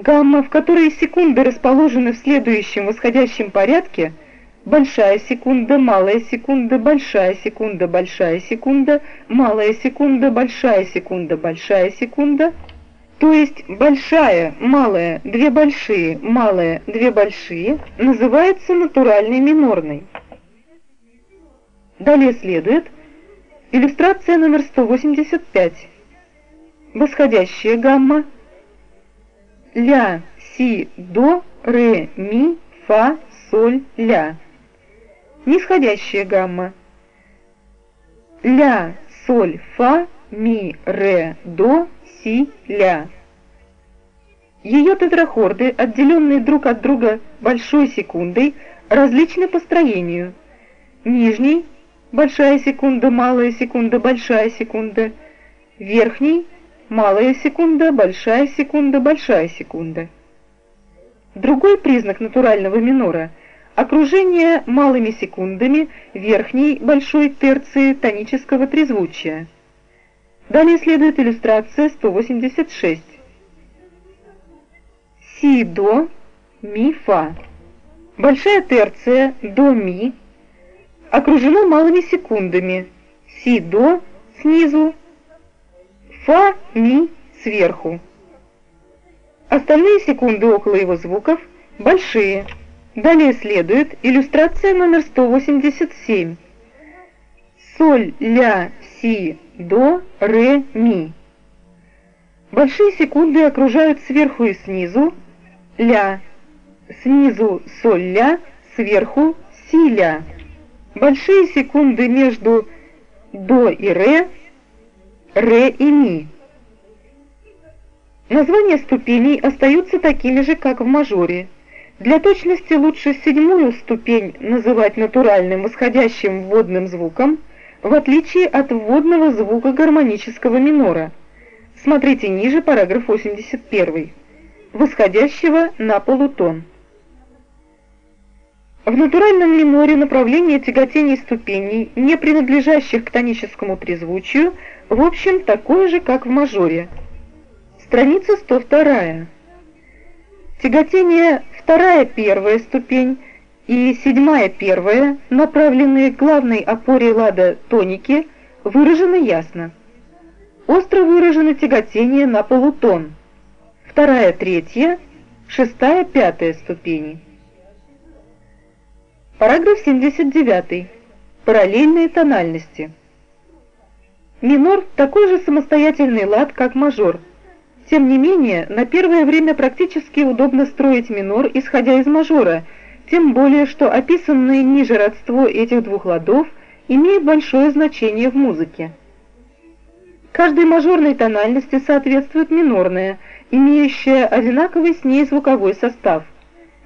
Гамма, в которой секунды расположены в следующем восходящем порядке, большая секунда, малая секунда, большая секунда, большая секунда, малая секунда, большая секунда, большая секунда, то есть большая, малая, две большие, малая, две большие, называется натуральной минорной. Далее следует иллюстрация номер 185. Восходящая гамма ля, си, до, ре, ми, фа, соль, ля. Нисходящая гамма ля, соль, фа, ми, ре, до, си, ля. Ее тетрахорды, отделенные друг от друга большой секундой, различны по строению. Нижний большая секунда, малая секунда, большая секунда. Верхний малая секунда, большая секунда, большая секунда. Другой признак натурального минора – окружение малыми секундами верхней большой терции тонического трезвучия. Далее следует иллюстрация 186. Си, до, ми, фа. Большая терция до, ми окружено малыми секундами. Си, до снизу, фа, ми сверху. Остальные секунды около его звуков большие. Далее следует иллюстрация номер 187. Соль, ля, си, до, ре, ми. Большие секунды окружают сверху и снизу ля, снизу соль, ля, сверху си, ля. Большие секунды между до и ре, ре и ми. Названия ступеней остаются такими же, как в мажоре. Для точности лучше седьмую ступень называть натуральным восходящим вводным звуком, в отличие от вводного звука гармонического минора. Смотрите ниже параграф 81. Восходящего на полутон. В натуральном миноре направление тяготений ступеней, не принадлежащих к тоническому трезвучию, в общем такое же, как в мажоре. Страница 102. Тяготение вторая первая ступень и седьмая первая, направленные к главной опоре лада тоники, выражены ясно. Остро выражено тяготение на полутон. Вторая третья, шестая пятая ступени. Параграф 79. Параллельные тональности. Минор – такой же самостоятельный лад, как мажор. Тем не менее, на первое время практически удобно строить минор, исходя из мажора, тем более, что описанное ниже родство этих двух ладов имеет большое значение в музыке. Каждой мажорной тональности соответствует минорная, имеющая одинаковый с ней звуковой состав –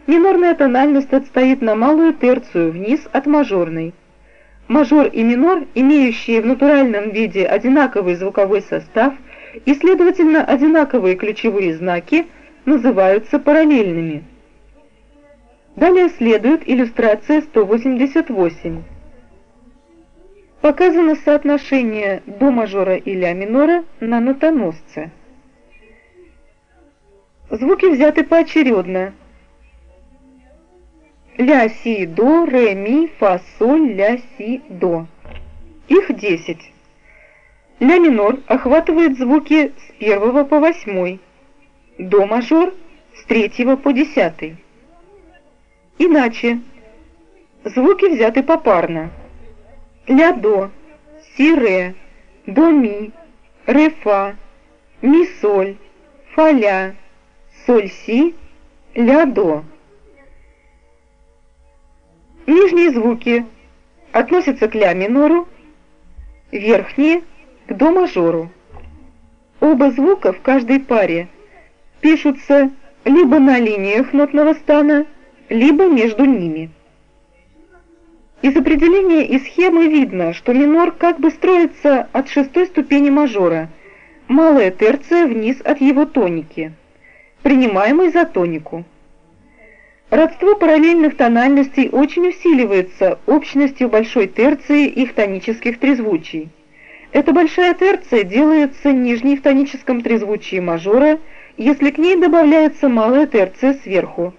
Минорная тональность отстоит на малую терцию вниз от мажорной. Мажор и минор, имеющие в натуральном виде одинаковый звуковой состав и, следовательно, одинаковые ключевые знаки, называются параллельными. Далее следует иллюстрация 188. Показано соотношение до мажора и ля минора на нотоносце. Звуки взяты поочередно – ля, си, до, ре, ми, фа, соль, ля, си, до. Их 10. Ля минор охватывает звуки с первого по восьмой, до мажор с третьего по десятый. Иначе звуки взяты попарно. Ля, до, си, ре, до, ми, ре, фа, ми, соль, фа, ля, соль, си, ля, до. Нижние звуки относятся к ля минору, верхние – к до мажору. Оба звука в каждой паре пишутся либо на линиях нотного стана, либо между ними. Из определения и схемы видно, что минор как бы строится от шестой ступени мажора, малая терция вниз от его тоники, принимаемой за тонику. Родство параллельных тональностей очень усиливается общностью большой терции их тонических трезвучий. Эта большая терция делается нижней в тоническом трезвучии мажора если к ней добавляется малая терция сверху,